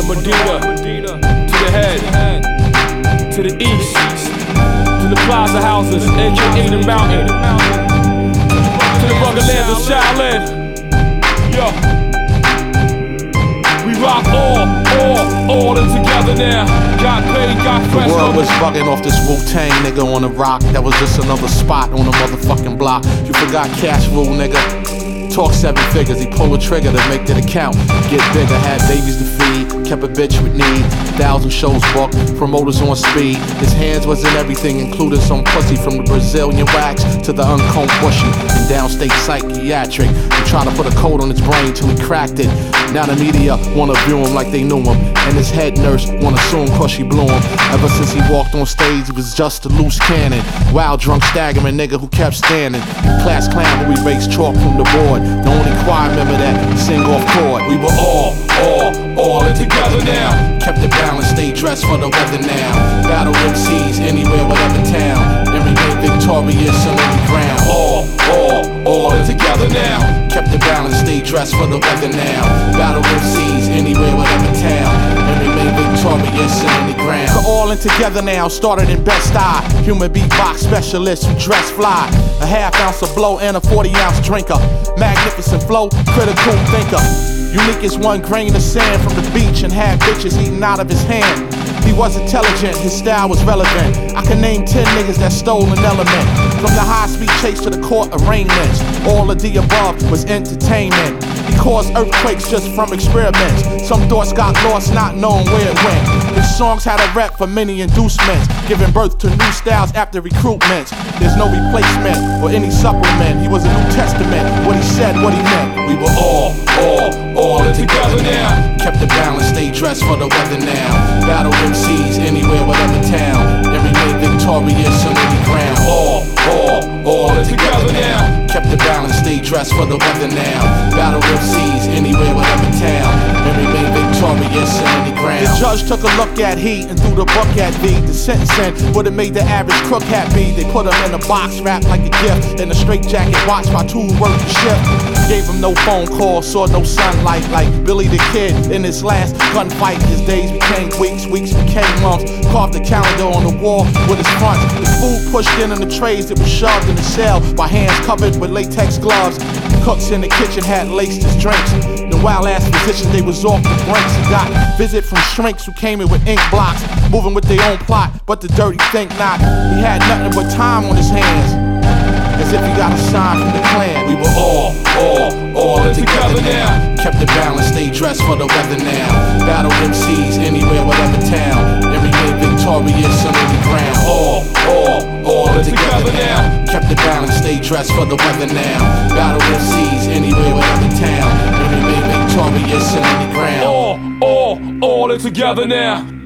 to Medina, to the head, to the east, to the plaza houses, aka the mountain, to the rugged of Shaolin. Yo, we rock all, all, all in together now. Got paid, got fresh. The world was bugging off this Wu Tang nigga on the rock. That was just another spot on the motherfucking block. You forgot cash rule, nigga. Talk seven figures, he pull a trigger to make that account get bigger. Had babies to feed, kept a bitch with need. Thousand shows booked, promoters on speed. His hands was in everything, including some pussy from the Brazilian wax to the uncombed bushy. And downstate psychiatric. He tried to put a code on his brain till he cracked it. Now the media wanna view him like they knew him. And his head nurse wanna sue him cause she blew him. Ever since he walked on stage, he was just a loose cannon. Wild, drunk, staggering nigga who kept standing. Class clown who erased chalk from the board. The only choir member that sing off chord. We were all, all, all in together now. Kept it balanced, stay dressed for the weather now. Battle MCs anywhere, whatever town. And remain victorious on any ground. All, all, all in together now. Kept it balanced, stay dressed for the weather now. Battle MCs anywhere, in together now, started in Bed-Stuy. Human beatbox specialist who dress fly. A half ounce of blow and a 40 ounce drinker. Magnificent flow, critical thinker. Unique as one grain of sand from the beach and had bitches eating out of his hand. Was intelligent, his style was relevant. I can name 10 niggas that stole an element. From the high speed chase to the court arraignments. All of the above was entertainment. He caused earthquakes just from experiments. Some thoughts got lost, not knowing where it went. His songs had a rep for many inducements, giving birth to new styles after recruitments. There's no replacement or any supplement. He was a New Testament. What he said, what he meant. We were all, all, all together now. Kept it balanced, stay dressed for the weather now. Battle MCs anywhere, whatever town. And remain victorious on any ground. All, all, all together now. Kept it balanced, stay dressed for the weather now. Battle MCs anywhere, whatever town. Judge took a look at he and threw the book at me. The sentencing would have made the average crook happy. They put him in a box wrapped like a gift. In a straight jacket, watched my two work the shift. Gave him no phone call, saw no sunlight like Billy the Kid in his last gunfight. His days became weeks, weeks became months. Carved a calendar on the wall with his front. His food pushed in on the trays that was shoved in the cell by hands covered with latex gloves. Cooks in the kitchen had laced his drinks. The wild ass physicians, they was off the brinks. He got visit from shrinks who came in with ink blocks, moving with their own plot, but the dirty think not. He had nothing but time on his hands, as if he got a sign from the clan. We were all, all, all in together now. Kept it balanced, stay dressed for the weather now. Battle MCs anywhere, whatever town. And remain victorious on any ground. All, all, all in together Kept it stay dressed for the weather now. Battle MCs anywhere, whatever town. And remain victorious on any ground. All, all, all in together now.